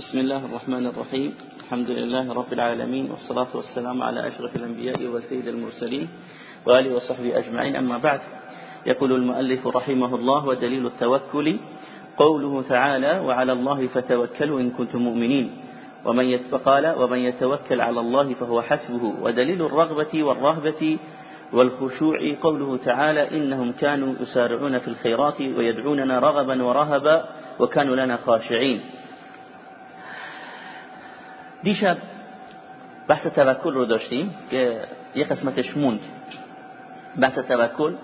بسم الله الرحمن الرحيم الحمد لله رب العالمين والصلاة والسلام على أشرف الأنبياء وسيد المرسلين وآله وصحبه أجمعين أما بعد يقول المؤلف رحمه الله ودليل التوكل قوله تعالى وعلى الله فتوكلوا إن كنتم مؤمنين ومن يتقال ومن يتوكل على الله فهو حسبه ودليل الرغبة والرهبة والخشوع قوله تعالى إنهم كانوا يسارعون في الخيرات ويدعوننا رغبا ورهبا وكانوا لنا خاشعين دیشب بحث توکل رو داشتیم که یه قسمتش موند. بحث توکل.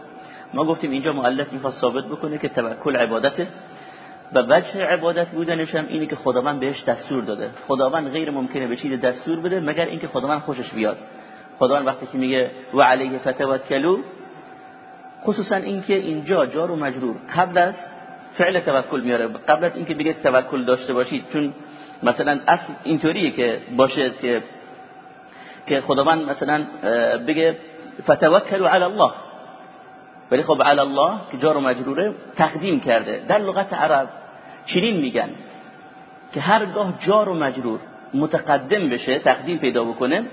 ما گفتیم اینجا مؤلف می‌خواد ثابت بکنه که توکل عبادته و وجه عبادت بودنش هم اینه که خداوند بهش دستور داده. خداوند غیر ممکنه به چیز دستور بده مگر اینکه خداوند خوشش بیاد. خداوند وقتی که میگه و علیه فتوکلوا خصوصا اینکه اینجا جار و مجرور. قبل از فعل توکل میاره. قبل از اینکه بگه توکل داشته باشید چون مثلا اصل اینطوریه که باشه که که خداوند مثلا بگه فتوکلوا علی الله. ولی خب علی الله که جار و مجروره تقدیم کرده. در لغت عرب چنین میگن که هرگاه جار و مجرور متقدم بشه تقدیم پیدا بکنه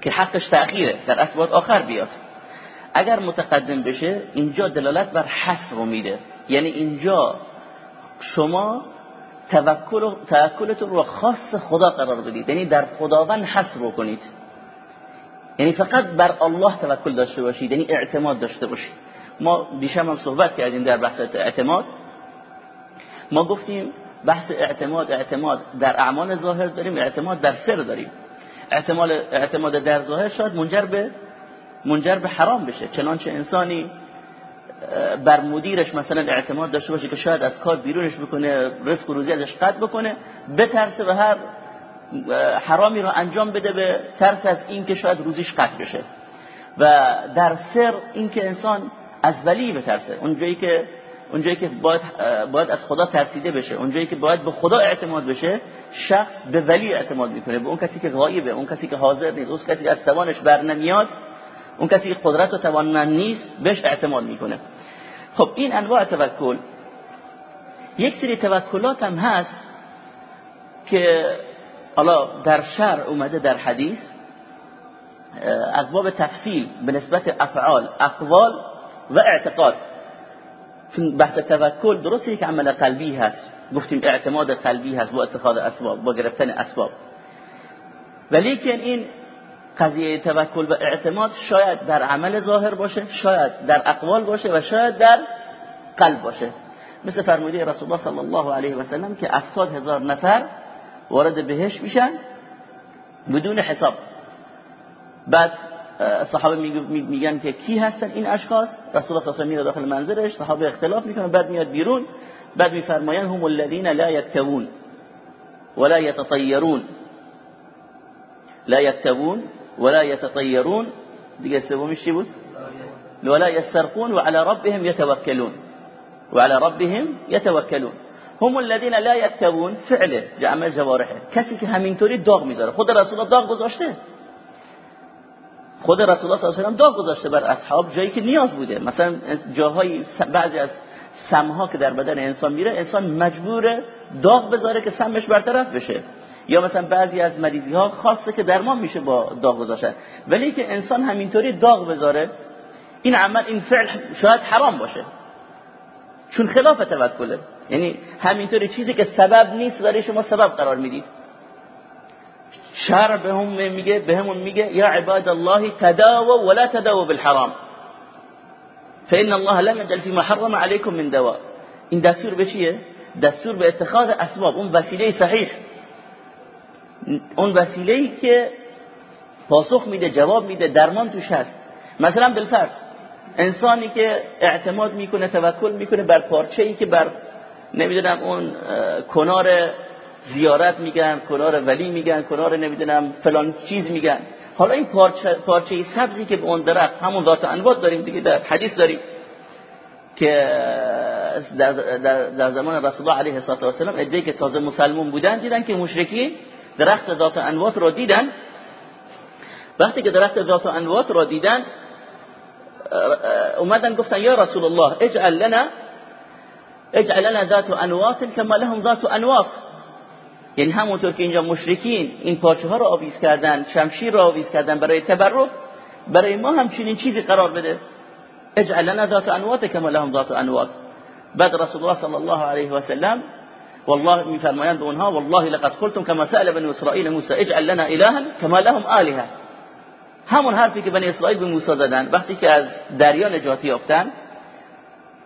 که حقش تأخیره. در اسباب آخر بیاد. اگر متقدم بشه اینجا دلالت بر رو میده. یعنی اینجا شما توکل توکلتون رو خاص خدا قرار بدید. یعنی در خداوند رو کنید یعنی فقط بر الله توکل داشته باشید. یعنی اعتماد داشته باشید. ما دیشب هم صحبت کردیم در بحث اعتماد. ما گفتیم بحث اعتماد اعتماد در اعمال ظاهر داریم اعتماد در سر داریم. اعتماد اعتماد در ظاهر شاید منجر به منجر به حرام بشه. چنانچه انسانی بر مدیرش مثلا اعتماد داشته باشه که شاید از کار بیرونش بکنه رزق و روزی ازش قطع بکنه بترسه و هر حرامی رو انجام بده به ترس از این که شاید روزیش قطع بشه. و در سر این که انسان از ولی بترسه اونجایی که اونجایی که باید, باید از خدا ترسیده بشه اونجایی که باید به خدا اعتماد بشه شخص به ولی اعتماد می‌کنه به اون کسی که غایبه اون کسی که حاضر نیست اون کسی که از توانش بر نمیاد اون کسی قدرت و توان نیست بهش اعتماد می‌کنه. خب این انواع توکل یک سری توکلات هم هست که حالا در شرع اومده در حدیث از باب تفصیل به نسبت افعال اقوال و اعتقاد. بحث توکل درسته که عمل قلبی هست گفتیم اعتماد قلبی هست با اتخاذ اسباب با گرفتن اسباب. ولیکن این قضیه توکل و اعتماد شاید در عمل ظاهر باشه شاید در اقوال باشه و شاید در قلب باشه. مثل فرموده رسول الله صلی الله علیه و سلم که 70 هزار نفر وارد بهش میشن بدون حساب. بعد صحابه میگن که کی هستن این اشخاص؟ رسول الله صلی الله داخل منزلش صحابه اختلاف می‌کنن بعد میاد بیرون بعد میفرمایند هم الذين لا يكتبون ولا يتطيرون لا يكتبون ولا يتطيرون. دیگه سومیش چی بود ولا يسترقون وعلى ربهم يتوكلون. وعلى ربهم يتوكلون. هم الذين لا يكتبون فعله. جمع جوارحه. کسی که همینطوری داغ می‌ذاره. خود رسول الله داغ گذاشته. خود رسول الله صلی الله علیه و داغ گذاشته بر اصحاب جایی که نیاز بوده. مثلا جاهای بعضی از سمها که در بدن انسان میره انسان مجبور داغ بذاره که سمش برطرف بشه. یا مثلا بعضی از مریضی ها خاصه که درمان میشه با داغ گذاشتن. ولی که انسان همینطوری داغ بذاره این عمل این فعل شاید حرام باشه. چون خلاف توکله. یعنی همینطوری چیزی که سبب نیست برای شما سبب قرار می‌دید. شرع به هم میگه به همون میگه یا عباد الله تداوا ولا تداوا بالحرام. فان الله لم يجعل فيما حرم عليكم من دواء. این دستور به چیه؟ دستور به اتخاذ اسباب. اون وسیله صحیح. اون وسیله که پاسخ میده جواب میده درمان توش هست. مثلا بالفرض انسانی که اعتماد می‌کنه توکل می‌کنه بر پارچه ای که بر نمی‌دونم اون کنار زیارت میگن کنار ولی میگن کنار نمی‌دونم فلان چیز میگن. حالا این پارچه, پارچه سبزی که به اون درخت همون ذات انوات داریم دیگه در حدیث داریم که در, در, در زمان رسول الله علیه الصلاه و السلام که تازه مسلمون بودن دیدن که مشرکی درخت ذات انوات رو دیدن وقتی که درخت ذات انوات رو دیدن اومدن گفتن یا رسول الله اجعل لنا اجعل لنا ذات انواط كما لهم ذات انواط. یعنی همونطور که اینجا مشرکین این پارچه ها رو آویز کردن شمشیر رو آویز کردن برای تبرک برای ما هم چنین چیزی قرار بده. اجعل لنا ذات انوات کما لهم ذات انوات بعد رسول الله صلی الله علیه و سلم والله میفرمایند اونها والله لقد قلتم كما سأل بني اسرائيل موسى اجعل لنا الها كما لهم الهه همون حرفی که بنی اسرائیل به موسی زدن وقتی که از دریا نجات یافتن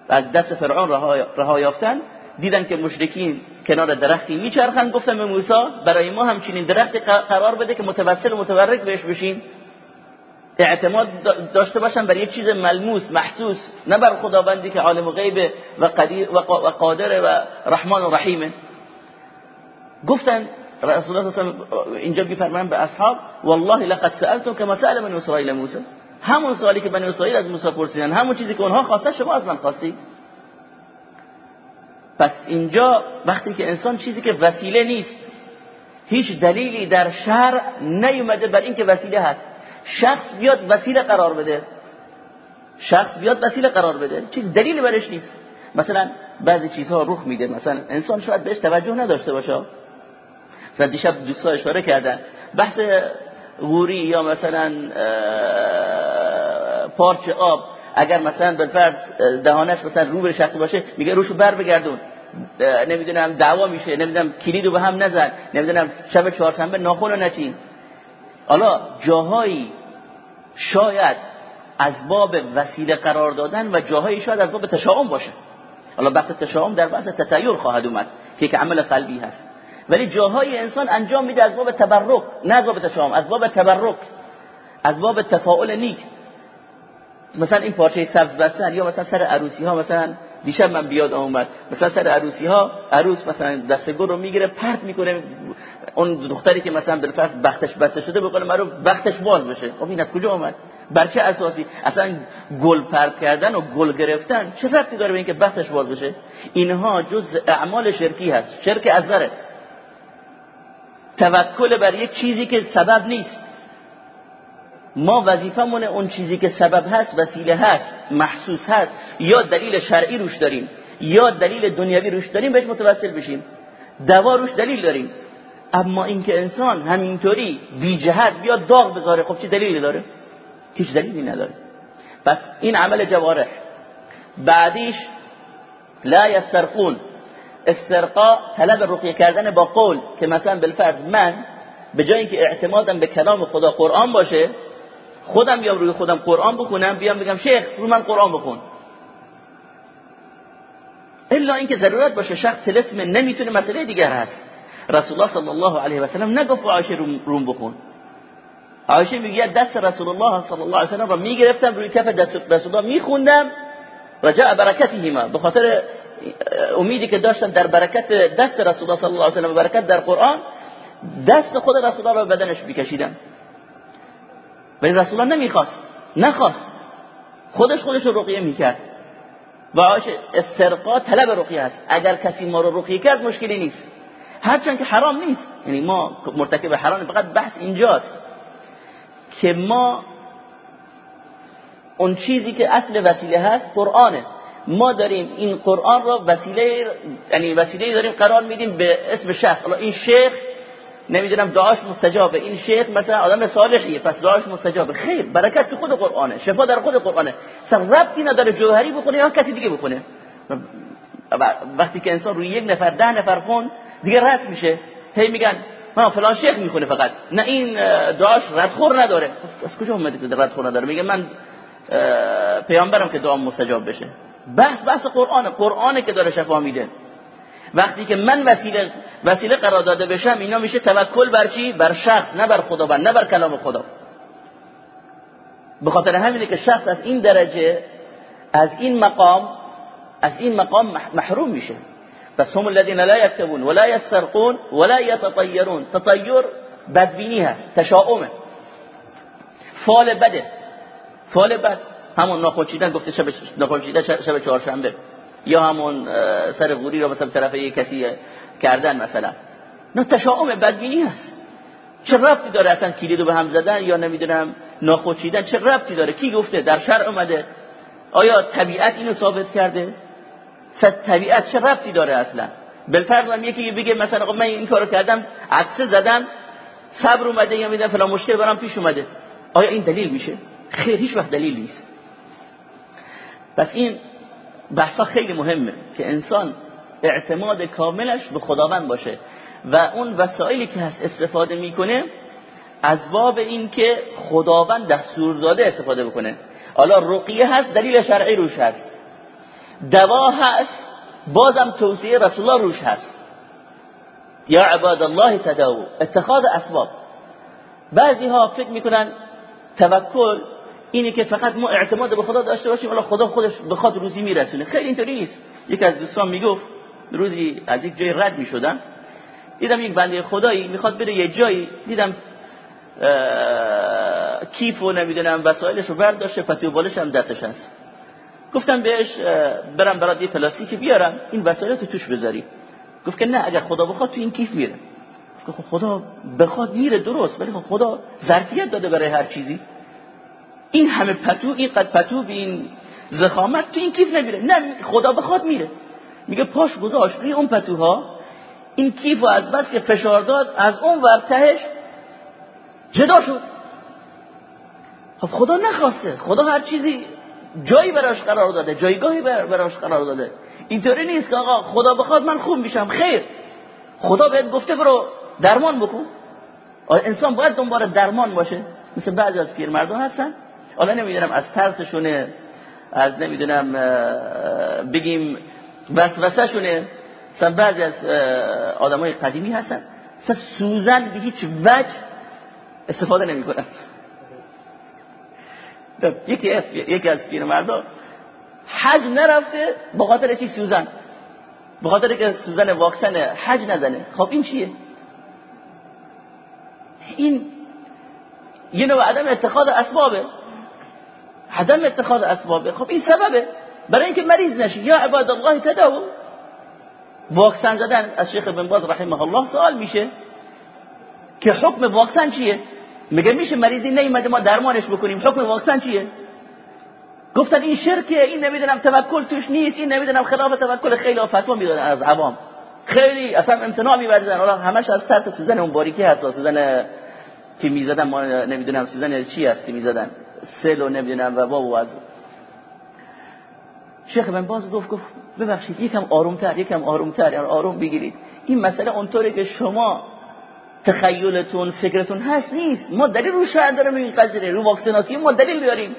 از دست فرعون رها یافتن دیدن که مشرکین کنار درختی میچرخن گفتن به موسی برای ما همچنین درختی قرار بده که متوسل و متورک بهش بشیم. اعتماد داشته باشن بر یک چیز ملموس محسوس نه بر خداوندی که عالم غیب و قدیر و قادر و رحمان و رحیمه. گفتن رسول الله صلی اینجا میفرمایند به اصحاب والله لقد سألتم كما سأل من اسرائیل موسی همون سوالی که بنی اسرائیل از موسی پرسیدن همون چیزی که اونها خواسته شما از من خواستید؟ پس اینجا وقتی که انسان چیزی که وسیله نیست هیچ دلیلی در شرع نیومده بر اینکه وسیله هست. شخص بیاد وسیله قرار بده. شخص بیاد وسیله قرار بده. چیز دلیلی برش نیست. مثلا بعضی چیزها رخ میده. مثلا انسان شاید بهش توجه نداشته باشه. مثلا دیشب دوستا اشاره کردن. بحث غوری یا مثلا پارچ آب. اگر مثلا بالفرض دهانش مثلا رو به شخص باشه میگه روشو بر بگردون نمی‌دونم دعوا میشه. نمی‌دونم کلیدو به هم نزن. نمی‌دونم شب چهارشنبه ناخن رو نچین. حالا جاهایی شاید از باب وسیله قرار دادن و جاهایی شاید از باب تشاؤم باشه حالا بحث تشاؤم در بحث تطیر خواهد اومد که یک عمل قلبی هست. ولی جاهای انسان انجام میده از باب تبرک نه از باب تشاؤم از باب تبرک از باب تفاعل نیک. مثلا این پارچه سبز بستن یا مثلا سر عروسی ها مثلا دیشب من بیاد اومد مثلا سر عروسی ها عروس مثلا دست گل رو می‌گیره پرت می‌کنه. اون دختری که مثلا بالفرض بختش بسته شده به قول معروف بختش باز بشه. خب این از کجا اومد بر چه اساسی؟ اصلا گل پرت کردن و گل گرفتن چه ربطی داره به اینکه بختش باز بشه؟ اینها جز اعمال شرکی هست. شرک اصغره توکل بر یک چیزی که سبب نیست. ما وظیفمون اون چیزی که سبب هست وسیله هست محسوس هست یا دلیل شرعی روش داریم یا دلیل دنیوی روش داریم بهش متوسل بشیم. دوا روش دلیل داریم. اما اینکه انسان همینطوری بی جهت بیا داغ بذاره خب چه دلیلی داره؟ هیچ دلیلی نداره. پس این عمل جوارح. بعدیش لا یسترقون. استرقا طلب رقیه کردن با قول که مثلا بالفرض من به جای اینکه اعتمادم به کلام خدا قرآن باشه خودم بیام روی خودم قرآن بخونم بیام بگم شیخ رو من قرآن بخون. الا اینکه ضرورت باشه شخص تلسم نمی‌تونه مسئله دیگر هست. رسول الله صلی الله علیه و سلم نگفت عایشه روم بخون. عایشه میگه دست رسول الله صلی الله علیه و سلم را می‌گرفتم روی کف دست رسول الله میخوندم. رجاء برکتهما به خاطر امیدی که داشتم در برکت دست رسول الله صلی الله علیه و سلم برکت در قرآن دست خود رسول الله را بدنش بکشیدم ولی رسول الله نمی‌خواست. نخواست. خودش خودش رو رقیه می‌کرد. و استرقا طلب رقیه است. اگر کسی ما رو رقیه کرد مشکلی نیست. هرچند که حرام نیست. یعنی ما مرتکب حرام فقط بحث اینجاست که ما اون چیزی که اصل وسیله هست قرآنه. ما داریم این قرآن را وسیله یعنی وسیله داریم قرار میدیم به اسم شخص. این شیخ نمی‌دونم دعاش مستجابه. این شیخ مثلا آدم صالحیه پس دعاش مستجابه. خیر برکت تو خود قرآنه شفا در خود قرآنه. اصلا ربطی نداره جوهری بخونه یا کسی دیگه بخونه. وقتی که انسان روی یک نفر ده نفر خون دیگه رد میشه. هی میگن ما فلان شیخ می‌خونه فقط. نه این دعاش ردخور نداره. از کجا اومده که ردخور نداره؟ میگه من پیامبرم که دعا مستجاب بشه. بحث بحث قرآن قرآنه که داره شفا میده. وقتی که من وسیله وسیله قرار داده بشم اینا میشه توکل بر چی؟ بر شخص نه بر خداوند نه بر کلام خدا. به خاطر همینه که شخص از این درجه از این مقام از این مقام محروم میشه. پس هم الذين لا يكتبون ولا يسترقون ولا يتطيرون تطیر بدبینی هست تشاؤمه. فال بده. فال بد. همون ناخوشیدن گفته شب ناخوشیدن شب چهارشنبه. یا همون سر غوری رو مثلا طرف یک کسی کردن مثلا. نه تشاؤم بدبینی هست. چه ربطی داره اصلا کلیدو به هم زدن یا نمی‌دونم ناخوشیدن؟ چه ربطی داره؟ کی گفته؟ در شرع اومده. آیا طبیعت اینو ثابت کرده؟ طبیعت چه ربطی داره اصلا؟ بالفرض یکی بگه مثلا خب من این کارو کردم عکس زدم صبر اومده یا میدن فلان مشکل برام پیش اومده. آیا این دلیل میشه؟ خیر هیچ وقت دلیل نیست. پس این بحثا خیلی مهمه که انسان اعتماد کاملش به خداوند باشه. و اون وسایلی که هست استفاده می‌کنه از باب این که خداوند دستور داده استفاده بکنه. حالا رقیه هست دلیل شرعی روش هست. دوا هست بازم توصیه رسول الله روش هست. یا عباد الله تداو اتخاذ اسباب. بعضی ها فکر می‌کنن توکل اینه که فقط ما اعتماد به خدا داشته باشیم ولی خدا خودش بخواد روزی میرسونه. خیلی اینطوری نیست. یکی از دوستان می‌گفت روزی از یک جای رد می‌شدم. دیدم یک بنده خدایی می‌خواد بره یه جایی. دیدم کیف و نمی‌دونم وسایلش رو برداشته پتی و بالش هم دستش هست. گفتم بهش برم برات یه پلاستیکی بیارم این وسایل تو توش بذاری. گفت که نه اگر خدا بخواد تو این کیف میره. خب خدا بخواد میره درست ولی خب خدا ظرفیت داده برای هر چیزی. این همه پتو این قد پتو به این زخامت تو این کیف نمیره. نه خدا بخواد میره. میگه پاش گذاشت روی اون پتوها. این کیف و از بس که فشار داد از اون ورتهش جدا شد. خب خدا نخواسته. خدا هر چیزی جایی براش قرار داده جایگاهی براش قرار داده. اینطوری نیست که آقا خدا بخواد من خوب میشم. خیر. خدا بهت گفته برو درمان بکن. آیا انسان باید دنبال درمان باشه. مثل بعضی از پیرمردان هستن. حالا نمی‌دونم از ترسشونه از نمی‌دونم بگیم وسوسه شونه مثلا بعضی از آدمای قدیمی هستن. مثلا سوزن به هیچ وجه استفاده نمی‌کنن. یکی یکی از پیرمردا حج نرفته با خاطر چی سوزن؟ به خاطر که سوزن واکسن حج نزنه. خب این چیه؟ این یه نوع عدم اتخاذ اسبابه. عدم اتخاذ اسبابه. خب این سببه. برای اینکه مریض نشی. یا عباد الله تداو واکسن زدن از شیخ بن باز رحمه الله سوال میشه که حکم واکسن چیه؟ میگه میشه مریضی نیومده ما درمانش بکنیم. حکم واکسن چیه؟ گفتن این شرکه این نمی‌دونم توکل توش نیست این نمی‌دونم خلاف توکل خیلی فتوا می‌دادن از عوام. خیلی اصلا امتناع میورزن حالا همش از ترس سوزن اون باریکی هست. سوزن که می‌زدن؟ ما نمی‌دونم سوزن چی هست که می‌زدن. سل و نمی‌دونم و بابو از شیخ بن باز گفت گفت ببخشید یکم آرومتر یکم آرومتر یعنی آروم بگیرید. این مسئله اونطوری که شما تخیلتون فکرتون هست نیست. ما دلیل رو شهر دارم این قضیه رو واکسیناسیون ما دلیل بیاریم.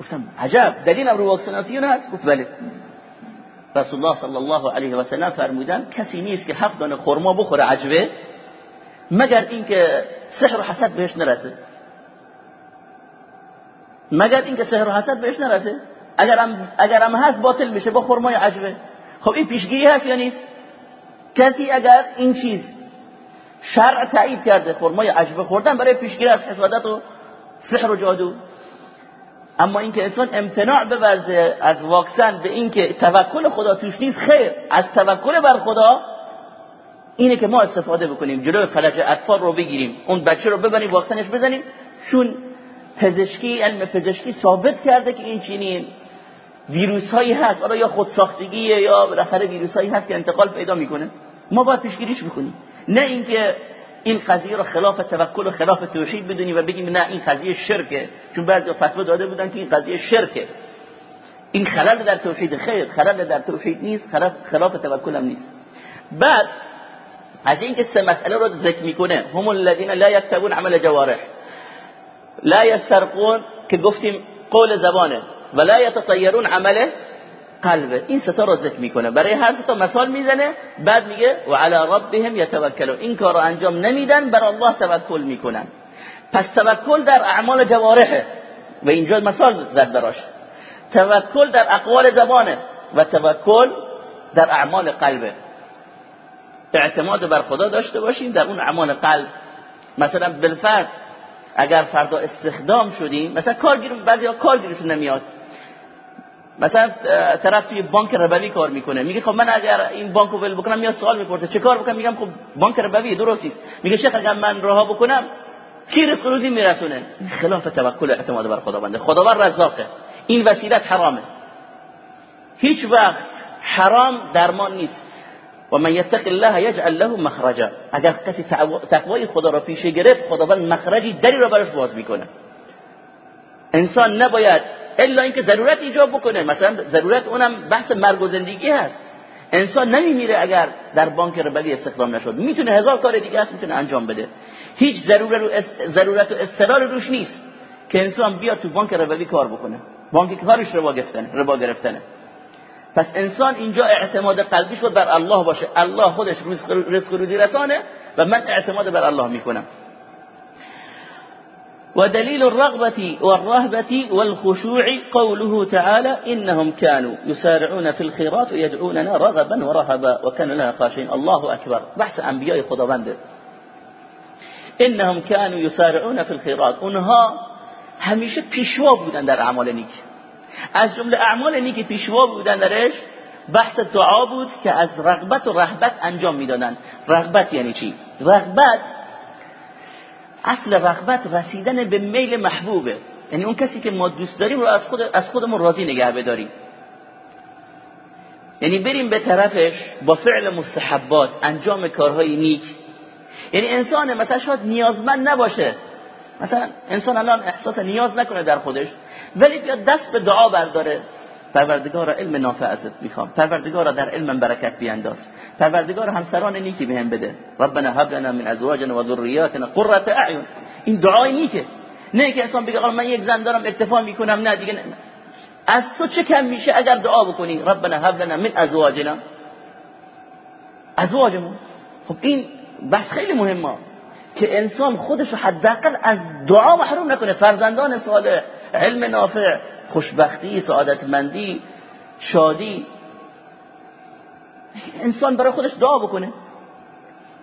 گفتم عجب دلیل رو واکسیناسیون هست. گفت بله. رسول الله صلی الله علیه و سلم فرمودن کسی نیست که هفت دانه خرما بخوره عجبه مگر اینکه سحر و حسد بهش نرسه. مگر اینکه سحر و حسد بهش نرسه؟ اگرم اگرم هست باطل میشه با خرمای عجبه خب این پیشگیری هست یا نیست؟ کسی اگر این چیز شرع تایید کرده خرمای عجبه خوردن برای پیشگیری از حسادت و سحر و جادو. اما اینکه انسان امتناع بورزه از واکسن به اینکه توکل خدا توش نیست خیر. از توکل بر خدا اینه که ما استفاده بکنیم. جلو فلج اطفال رو بگیریم. اون بچه رو ببریم واکسنش بزنیم. چون پزشکی علم پزشکی ثابت کرده که این چنین ویروس هایی هست. حالا یا خودساختگیه یا بالاخره ویروس هایی هست که انتقال پیدا می‌کنه. ما باید پیشگیریش بکنیم. نه اینکه این قضیه رو خلاف توکل و خلاف توحید بدونیم و بگیم نه این قضیه شرکه. چون بعضی فتوا داده بودن که این قضیه شرکه. این خلل در توحید خیر خلل در توحید نیست خلاف, خلاف توکل هم نیست. بعد از اینکه سه مسئله رو ذکر می‌کنه هم الذين لا يكتبون عمل جوارح. لا يسرقون که گفتیم قول زبانه ولا يتطيرون عمله قلبه. این ستا رو ذکر می‌کنه. برای هر ستا مثال می‌زنه بعد میگه و علی ربهم یتوکلون این کار رو انجام نمیدن بر الله توکل می‌کنن. پس توکل در اعمال جوارحه. و اینجا مثال زد براش. توکل در اقوال زبانه و توکل در اعمال قلبه. اعتماد بر خدا داشته باشیم در اون اعمال قلب. مثلا بالفرض اگر فردا استخدام شدیم مثلا کارگیر بعضی ها کارگیرشون نمیاد. مثلا طرف توی بانک ربوی کار می‌کنه. میگه خب من اگر این بانکو ول بکنم میاد سوال می‌پرسه. چه کار بکنم؟ میگم خب بانک ربوی درستی. میگه شیخ اگر من رها بکنم کی رزق روزی میرسونه؟ خلاف توکل اعتماد بر خداونده. خداوند رزاقه. این وسیله حرامه. هیچ وقت حرام درمان نیست. و من یتق الله یجعل له مخرجا. اگر کسی تقوای خدا را پیش گرفت خداوند مخرجی دری را براش باز می‌کنه. انسان نباید الا اینکه ضرورت ایجاب بکنه. مثلا ضرورت اونم بحث مرگ و زندگی هست. انسان نمیمیره اگر در بانک ربوی استخدام نشد. می‌تونه هزار کار دیگه هست می‌تونه انجام بده. هیچ ضرورت و اضطرار روش نیست که انسان بیاد تو بانک ربوی کار بکنه. بانک کارش ربا گرفتنه ربا گرفتنه. پس انسان اینجا اعتماد قلبیش بود بر الله باشه. الله خودش رزق روزی رسانه و من اعتماد بر الله می‌کنم. ودليل الرغبة والرهبة والخشوع قوله تعالى إنهم كانوا يسارعون في الخيرات ويدعوننا رغبا ورهبا وكانوا لنا خاشعين الله أكبر بحث أنبياء خداوند إنهم كانوا يسارعون في الخيرات اونها همیشه پیشوا بودن در اعمال نیک. از جمله اعمال نیک پیشوا بودن درش بحث دعا بود که از رغبت و رهبت انجام می‌دادن. رغبت یعنی چی؟ رغبت اصل رغبت رسیدن به میل محبوبه. یعنی اون کسی که ما دوست داریم رو از خود از خودمون راضی نگه بداریم. یعنی بریم به طرفش با فعل مستحبات انجام کارهای نیک. یعنی انسان مثلا شاید نیازمند نباشه. مثلا انسان الان احساس نیاز نکنه در خودش ولی بیاد دست به دعا برداره. پروردگار علم نافع ازت می‌خوام. پروردگار در علم برکت بیانداز. پروردگار همسران نیکی بهم بده. ربنا هب لنا من ازواجنا و ذریاتنا قرة اعین. این دعای نیکه. نه که انسان بگه من یک زن دارم اکتفا می‌کنم نه دیگه از تو چه کم میشه اگر دعا بکنی؟ ربنا هب لنا من ازواجنا. ازواجمون. خب این بحث خیلی مهمه. که انسان خودش حداقل از دعا محروم نکنه. فرزندان صالح علم نافع خوشبختی سعادتمندی شادی. انسان برای خودش دعا بکنه.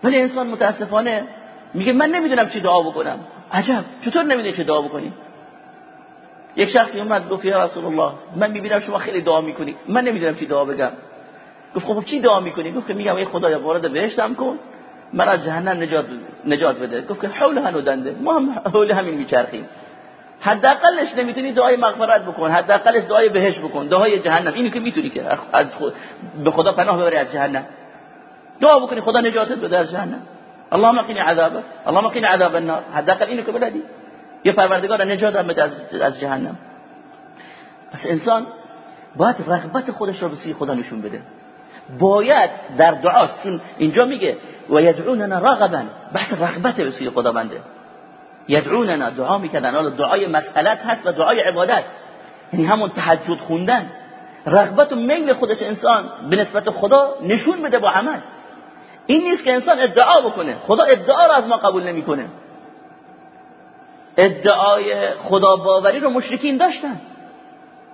ولی انسان متاسفانه میگه من نمی‌دونم چی دعا بکنم. عجب. چطور نمی‌دونی چی دعا بکنی؟ یک شخصی اومد گفت یا رسول الله من می‌بینم شما خیلی دعا می‌کنی. من نمی‌دونم چی دعا بگم. گفت خب چی دعا می‌کنی؟ گفت میگم ای خدایا وارد بهشتم کن. من از جهنم نجات نجات بده. گفت که حول هنودنده ما هم حول همین میچرخیم. حداقلش نمی‌تونی دعای مغفرت بکن. حداقلش دعای بهش بکن. دعای جهنم. اینو که می‌تونی که از خود به خدا پناه ببری از جهنم. دعا بکنی. خدا نجاتت بده از جهنم. اللهم قنی عذابه. اللهم قنی عذاب النار. حداقل اینو که بلدی یه پروردگار نجات بده از جهنم. پس انسان باید رغبت خودش رو به سوی خدا نشون بده. باید در دعا چون اینجا میگه و یدعوننا رغبا بحث رغبت به سوی خدا بنده یدعوننا دعا می‌کردن. حالا دعای مسئلت هست و دعای عبادت. یعنی همون تهجد خوندن. رغبت و میل خودش انسان به نسبت خدا نشون بده با عمل. این نیست که انسان ادعا بکنه. خدا ادعا رو از ما قبول نمی‌کنه. ادعای خدا باوری رو مشرکین داشتن.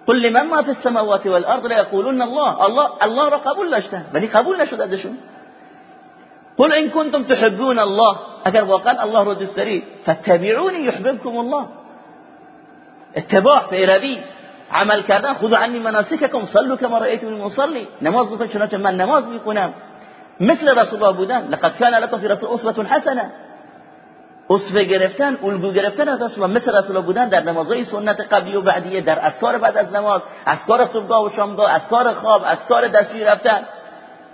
قل لمن ما فی السماوات والأرض لا يقولون الله. الله الله را قبول داشتن ولی قبول نشد ازشون قل إن كنتم تحبون الله. اگر واقعا الله رو دوست دارید فتبعونی یحببکم الله. اتباع پیروی عمل کردن خذوا عنی مناسککم صلوا كما رأيتم مصلی نماز بخون چنانچه من نماز میخونم. مثل رسول الله بودن. لقد كان لكم في رسول أسوة حسنة. اسوه گرفتن الگو گرفتن از رسول الله. مثل رسول بودن در نمازهای سنت قبلی و بعدیه در اسکار بعد از نماز اسکار صبحگاه و شامگاه اسکار خواب اسکار دستی رفتن.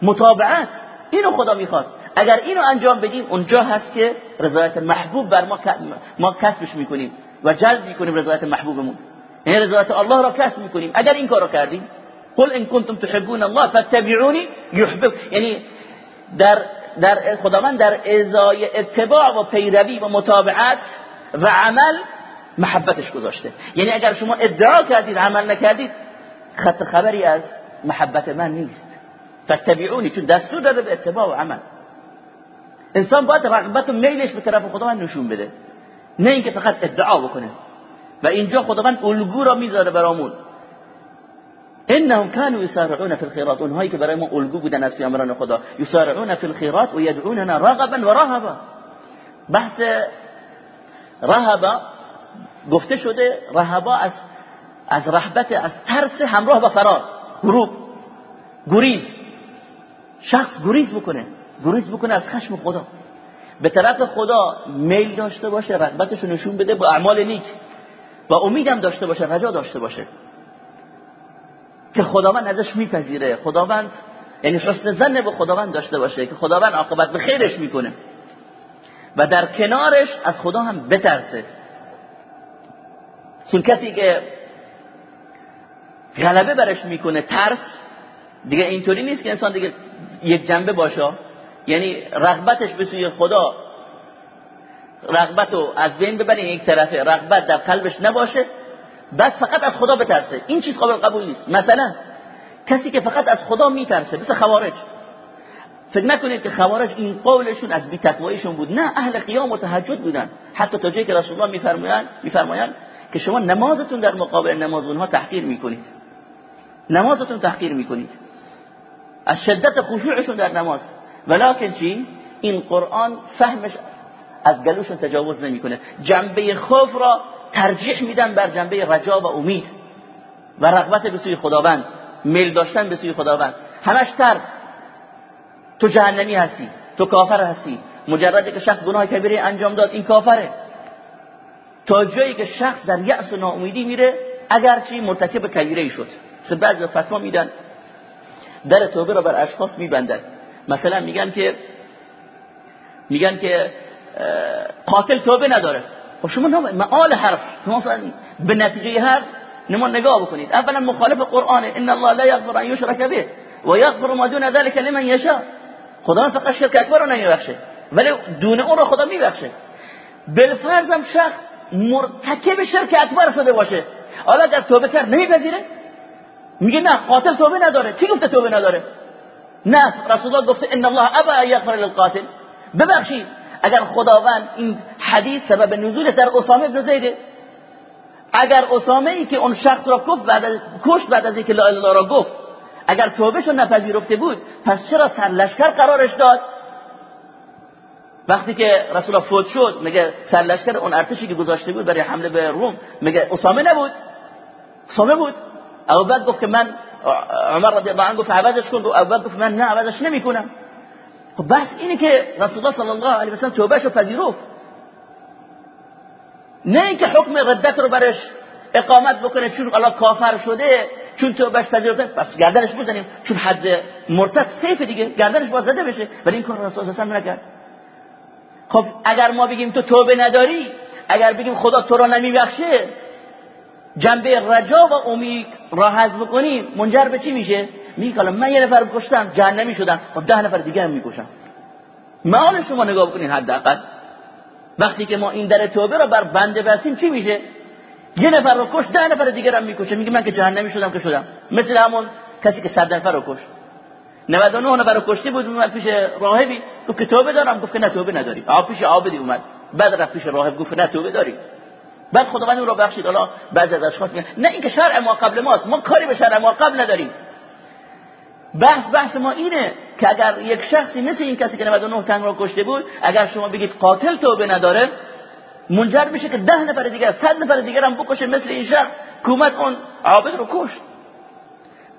متابعت اینو خدا می‌خواد. اگر اینو انجام بدیم اونجا هست که رضایت محبوب بر ما ما کسبش می‌کنیم و جلب می‌کنیم رضایت محبوبمون. این رضایت الله را کسب می‌کنیم. اگر این کارو کردیم قل ان کنتم تحبون الله فاتبعوني يحبب یعنی در در خداوند در ازای اتباع و پیروی و متابعت و عمل محبتش گذاشته. یعنی اگر شما ادعا کردید عمل نکردید خط خبری از محبت من نیست. فاتبعوني چون دستور داده به اتباع و عمل. انسان باید رغبت و میلش به طرف خداوند نشون بده. نه اینکه فقط ادعا بکنه. و اینجا خداوند الگو را می‌ذاره برامون. انهم كانوا يسارعون في الخيرات. اونهایی که برای ما الگو بودن از پیامبران خدا. يسارعون في الخيرات و يدعوننا رغبا و رهبا بحث رهبا گفته شده رهبا از از رهبت از ترس همراه با فرار. هروب گریز. شخص گریز بکنه. گریز بکنه از خشم خدا. به طرف خدا میل داشته باشه رغبتش نشون بده با اعمال نیک. و امیدم داشته باشه رجا داشته باشه. که خداوند ازش میپذیره. خداوند یعنی حسن زن به خداوند داشته باشه که خداوند عاقبت به خیرش می‌کنه. و در کنارش از خدا هم بترسه. چون کسی که غلبه برش می‌کنه ترس دیگه اینطوری نیست که انسان دیگه یک جنبه باشه. یعنی رغبتش به سوی خدا رغبت رو از بین ببرین یک طرفه رغبت در قلبش نباشه. بعد فقط از خدا بترسه. این چیز قابل قبول نیست. مثلا کسی که فقط از خدا میترسه مثل خوارج. فکر نکنید که خوارج این قولشون از بی‌تقواییشون بود. نه اهل قیام و تهجد بودن. حتی تا جایی که رسول الله میفرمایند میفرمایند که شما نمازتون در مقابل نماز اونها تحقیر می‌کنید. نمازتون تحقیر می‌کنید. از شدت خشوعشون در نماز. ولیکن چی؟ این قرآن فهمش از گلوشون تجاوز نمی‌کنه. جنبه خوف را ترجیح میدن بر جنبه رجا و امید و رغبت به سوی خداوند میل داشتن به سوی خداوند. همش ترس. تو جهنمی هستی تو کافر هستی. مجردی که شخص گناه کبیره انجام داد این کافره. تا جایی که شخص در یأس و ناامیدی میره اگرچه مرتکب کبیره شد. بعضی فتوا میدن در توبه را بر اشخاص میبندن. مثلا میگن که میگن که قاتل توبه نداره. خب شما معال حرف. شما به نتیجه حرف نما نگاه بکنید. اولا مخالف قرآن ان الله لا یغفر ان یشرک به و یغفر ما دون ذلك لمن یشاء. خدا فقط شرک اکبر رو نمیبخشه ولی دون اون رو خدا میبخشه. بالفرضم شخص مرتکب شرک اکبر شده باشه. حالا اگر توبه کرد نمیپذیره؟ میگه نه قاتل توبه نداره. کی گفته توبه نداره؟ نه رسول الله گفته ان الله ابا یغفر للقاتل ببخشید. اگر خداوند این حدیث سبب نزول در اسامه بن زید. اگر اسامه ای که اون شخص را کفت بعد از کشت بعد از اینکه لا اله را گفت اگر توبهشو نپذیرفته بود پس چرا سرلشکر قرارش داد؟ وقتی که رسول الله فوت شد میگه سرلشکر اون ارتشی که گذاشته بود برای حمله به روم میگه اسامه نبود. اسامه بود. او بعد گفت که من عمر رضی الله عنه گفت عوضش کن او بعد گفت من نه عوضش نمی‌کنم. خب بس اینه که رسول الله صلی الله علیه و سلم توبهشو پذیرفت. نه اینکه حکم ردت رو برش اقامت بکنه چون الله کافر شده چون توبهش پذیرفته پس گردنش بزنیم. چون حد مرتد سیف دیگه گردنش باز زده بشه. ولی این کار رسول الله نکرد. خب اگر ما بگیم تو توبه نداری اگر بگیم خدا تو را نمیبخشه جنبه رجا و امید را حذف بکنیم منجر به چی میشه؟ میگه من یه نفر کشتم جهنمی شدم. خب ده نفر دیگه هم می‌کشم معال شما نگاه بکنین حداقل. وقتی که ما این در توبه را بر بنده بستیم چی میشه؟ یه نفر رو کش ده نفر دیگر هم می‌کشه. میگه من که جهنمی شدم که شدم. مثل همون کسی که صد نفر رو کش. 99 نفر رو کشتی بود اومد پیش راهبی. گفت که توبه دارم. گفت که نه توبه نداری. آب پیش عابدی اومد. بعد رفت پیش راهب. گفت نه توبه داری. بعد خداوند اون رو بخشید. حالا بعضی از اشخاص میگن نه اینکه شرع ما قبل ماست. ما کاری به شرع ما قبل نداریم. بحث بحث ما اینه که اگر یک شخصی مثل این کسی که 99 تن رو کشته بود اگر شما بگید قاتل توبه نداره منجر میشه که ده نفر دیگر صد نفر دیگر هم بکشه مثل این شخص کومت اون عابد رو کشت.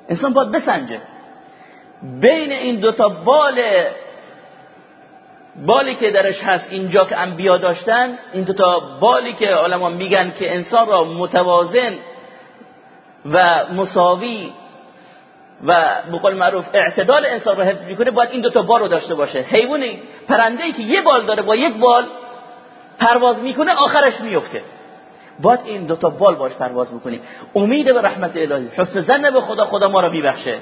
انسان باید بسنجه. بین این دوتا بال بالی که درش هست اینجا که انبیا داشتن این دوتا بالی که علما میگن که انسان را متوازن و مساوی و بقول معروف اعتدال انسان رو حفظ می‌کنه باید این دوتا بال رو داشته باشه. حیوانی پرنده ای که یه بال داره با یک بال پرواز می‌کنه آخرش میفته باید این دوتا بال باش پرواز می‌کنیم امید به رحمت الهی حسن زن به خدا خدا ما رو میبخشه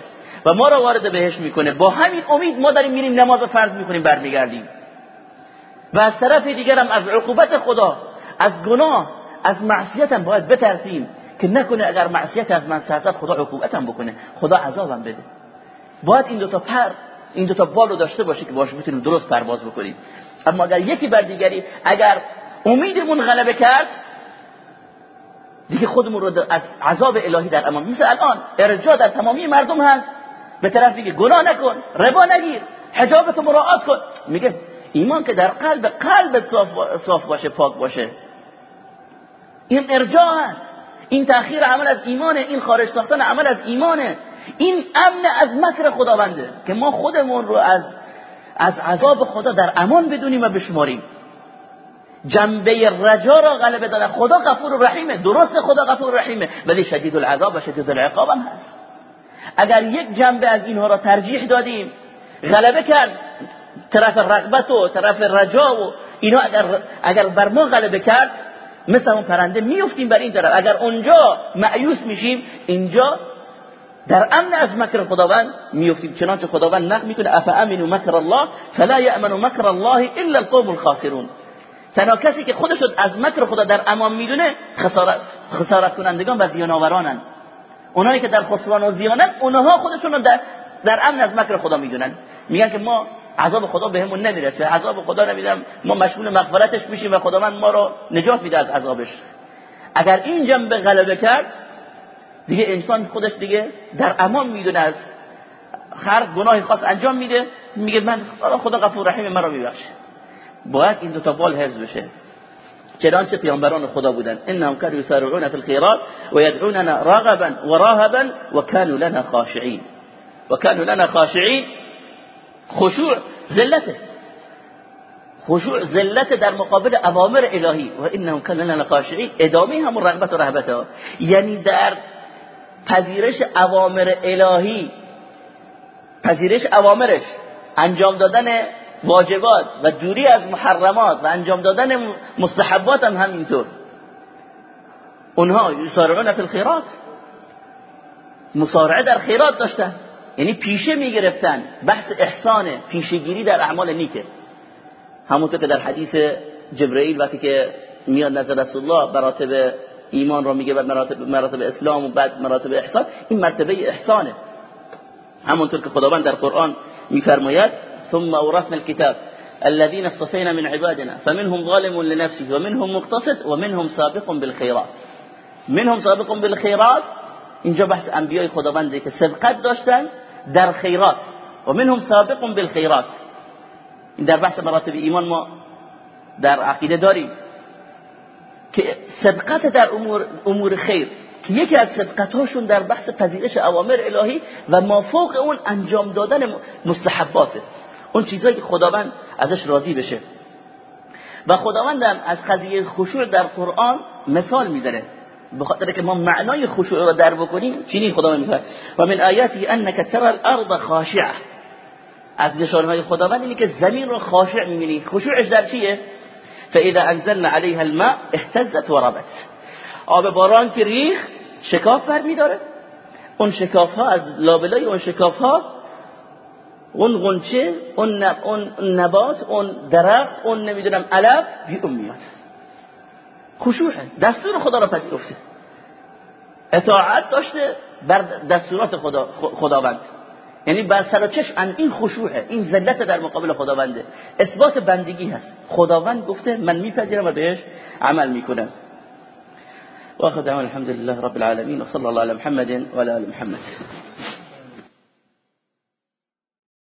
و ما رو وارد بهش می‌کنه. با همین امید ما داریم میریم نماز فرض می‌کنیم برمیگردیم. و از طرف دیگر هم از عقوبت خدا از گناه از معصیت هم باید بترسیم. که نکنه اگر معصیت از من سرزد خدا عقوبتم بکنه. خدا عذابم بده. باید این دوتا پر این دوتا بال رو داشته باشه که باش بتونیم درست پرواز بکنیم. اما اگر یکی بر دیگری اگر امیدمون غلبه کرد دیگه خودمون رو از عذاب الهی در امان. مثل الان ارجاع در تمامی مردم هست. به طرف دیگه گناه نکن ربا نگیر حجابتو مراعات کن. میگه ایمان که در قلب قلب صاف باشه پاک باشه. این ارجاع هست. این تأخیر عمل از ایمانه این خارج ساختن عمل از ایمانه. این امن از مکر خداونده که ما خودمون رو از از عذاب خدا در امان بدونیم و بشماریم. جنبه رجا را غلبه دادن. خدا غفور و رحیمه. درست خدا غفور و رحیمه. ولی شدید العذاب و شدید العقاب هم هست. اگر یک جنبه از اینها را ترجیح دادیم غلبه کرد. طرف رغبت و طرف رجا و اینا اگر اگر بر ما غلبه کرد مثل اون پرنده میفتیم بر این طرف. اگر اونجا معیوس میشیم اینجا در امن از مکر خداوند میفتیم. چنانچه خداوند نقل می‌کنه اف امنوا مکر الله فلا یامن مکر الله الا القوم الخاسرون. تنها کسی که خودش از مکر خدا در امان می‌دونه خسارت خسارت کنندگان و زیانآورانن. اونایی که در خسران و زیانن اونها خودشون در در امن از مکر خدا می‌دونن. میگن که ما عذاب خدا بهمون نمی‌رسه. عذاب خدا نمیدم ما مشمول مغفرتش میشیم و خداوند ما رو نجات میده از عذابش. اگر این جنبه غلبه کرد دیگه انسان خودش دیگه در امان می‌دونه از هر گناهی خاص انجام میده. میگه من خدا غفور رحیم مرا میبخشه باید این دو تا بال حفظ بشه. چنانچه پیامبران خدا بودن. انهم كانوا يسارعون في الخيرات ويدعوننا راغبا وراهبا وكانوا لنا خاشعين. وكانوا لنا خاشعين. خشوع ذلته. خشوع ذلت در مقابل اوامر الهی. و انهم كانوا لنا خاشعين ادامه همون رغبت و رهبت ها. یعنی در پذیرش اوامر الهی. پذیرش اوامرش. انجام دادن واجبات و دوری از محرمات و انجام دادن مستحبات هم همینطور. اونها یسارعون فی الخیرات. مسارعه در خیرات داشتن. یعنی پیشه می‌گرفتن بحث احسان پیشگیری در اعمال نیکه. همونطور که در حدیث جبرئیل وقتی که میاد نظر رسول الله براتب ایمان را میگه بعد مراتب, مراتب اسلام و بعد مراتب احسان این مرتبه احسانه. همونطور که خداوند در قرآن میفرماید ثم اورثنا الكتاب الذين اصطفينا من عبادنا فمنهم ظالم لنفسه ومنهم مقتصد ومنهم سابق بالخيرات. منهم سابق بالخيرات اینجا بحث انبیای خداونده که سبقت داشتن در خیرات. و منهم سابق بالخيرات این در بحث مراتب ایمان ما در عقیده داریم که سبقت در امور, امور خیر که یکی از سبقتاشون در بحث پذیرش اوامر الهی و مافوق اون انجام دادن مستحباته. اون چیزایی که خداوند ازش راضی بشه. و خداوند هم از قضیه خشوع در قرآن مثال می‌زنه. به خاطر که ما معنای خشوع رو در بکنیم چنین خداوند میگه و من آیاتی انک ترى الارض خاشعه. از نشانهای خداوند اینه که زمین رو خاشع می‌بینی خشوعش در چیه؟ فاذا انزلنا عليها الماء اهتزت وربت. آب باران که ریخ شکاف بر میداره اون شکاف ها از لابلای اون شکاف ها اون غنچه اون نبات اون درخت اون نمی‌دونم علف بیرون میاد. خشوعه دستور خدا را پذیرفته. اطاعت داشته بر دستورات خدا خداوند. یعنی بر سر و چشم این خشوعه این ذلت در مقابل خداونده. اثبات بندگی هست. خداوند گفته من میپذیرم و بهش عمل می‌کنم. دعوانا الحمد لله رب العالمين وصلى الله على محمد وعلى ال محمد.